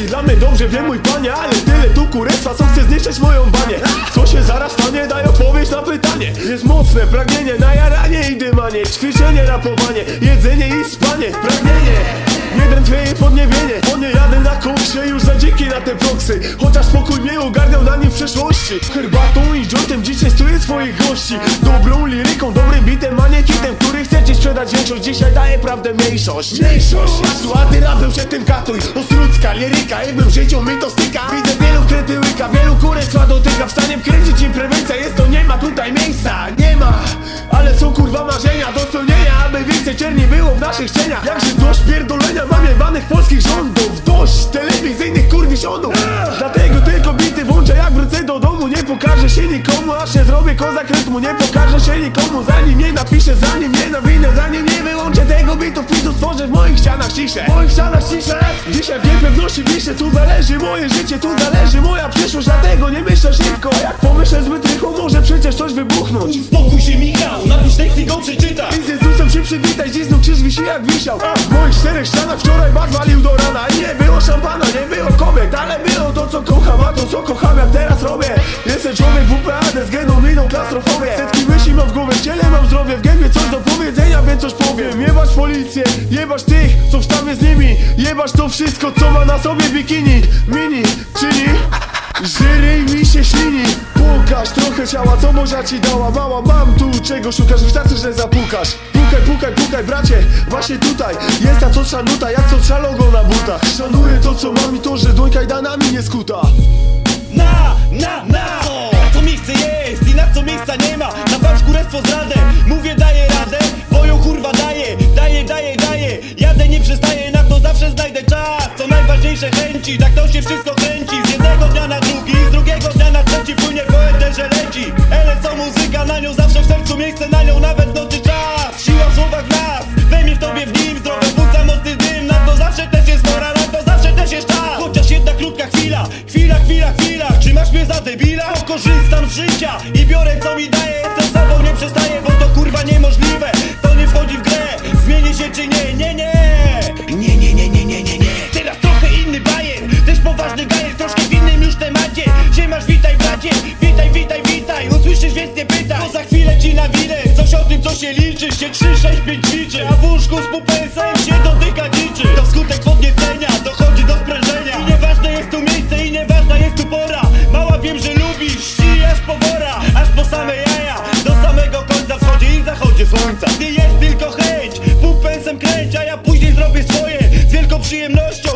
dla mnie dobrze, wiem mój panie Ale tyle tu kurestwa, co chce zniszczyć moją banię. Co się zaraz stanie, daj odpowiedź na pytanie. Jest mocne pragnienie na jaranie i dymanie. Ćwiczenie, rapowanie, jedzenie i spanie. Pragnienie nie drętwieje podniebienie. Bo nie jadę na koksie już za dziki na te proksy. Chociaż spokój mnie ogarniał na nim w przeszłości. Herbatą i jointem dziś testuję swoich gości. Dobrą liryką, dobrym sprzedać większość Dzisiaj daje prawdę mniejszość. Mniejszość. Ładny rapem się tym katuj. Ostrucka, liryka, jakbym w życiu mi to styka. Widzę wielu krety łyka, wielu kurestwa dotyka Wstaniem kręcić im prewencja jest to nie ma tutaj miejsca. Nie ma, ale są kurwa marzenia. Do spełnienia Aby więcej czerni było w naszych cieniach Jakże dość pierdolenia mam jebanych polskich rządów. Dość się nikomu, aż nie zrobię kozak rytmu Nie pokażę się nikomu, zanim nie napiszę Zanim nie nawinę, zanim nie wyłączę tego bitu Wpisu stworzę w moich ścianach ciszę. W moich ścianach ciszę Dzisiaj w niepewności piszę, tu zależy moje życie Tu zależy moja przyszłość, dlatego nie myślę szybko. Jak pomyślę zbyt rychło, może przecież coś wybuchnąć. Spokój się Michał, napisz tekst i go przeczytaj przywitaj, dziś znów krzyż wisi jak wisiał. W moich czterech ścianach wczoraj bak walił do rana. Nie było szampana, nie było kobiet Ale było to co kocham, a to co kocham jak teraz robię. Jestem człowiek WPAD z geną miną klastrofobię Setki myśli mam w głowie, w ciele mam zdrowie W gębie coś do powiedzenia, więc coś powiem. Jebać policję, jebać tych, co w sztabie z nimi. Jebać to wszystko, co ma na sobie bikini Mini, czyni Żyry mi się ślini. Trochę ciała, co Bozia ci dała? Mała, mam tu czego szukasz, wystarczy, że zapukasz. Pukaj, pukaj, pukaj, bracie, właśnie tutaj. Jest ta co szanuta, jak co trza logo na butach Szanuję to co mam i to, że dłoń kajdanami nie skuta. Na, na, na! Na co miejsce jest i na co miejsca nie ma? Na wasz kurestwo zradę, mówię daję radę Bo ją kurwa daję, daję, daję, daję. Jadę nie przestaję, na to zawsze znajdę czas. Co najważniejsze chęci, tak to się wszystko kręci. Z jednego dnia na drugi, chwila, chwila, chwila Trzymasz mnie za debila? Bo korzystam z życia I biorę co mi daje, jestem sobą, nie przestaję Bo to kurwa niemożliwe, to nie wchodzi w grę. Zmieni się czy nie, nie, nie. Nie, nie, nie, nie, nie, nie, nie. Teraz trochę inny bajer, też poważny gajer Troszkę w innym już temacie. Siemasz, witaj bracie, witaj, witaj, witaj. Usłyszysz więc nie pytaj, bo za chwilę ci nawilę Coś o tym co się liczy, się 3, 6, 5 ćwiczy. A w łóżku z pupensem wiem, że lubisz, ści aż po wora Aż po same jaja, do samego końca wschodzie i zachodzie słońca. Gdy jest tylko chęć, pupensem kręć A ja później zrobię swoje, z wielką przyjemnością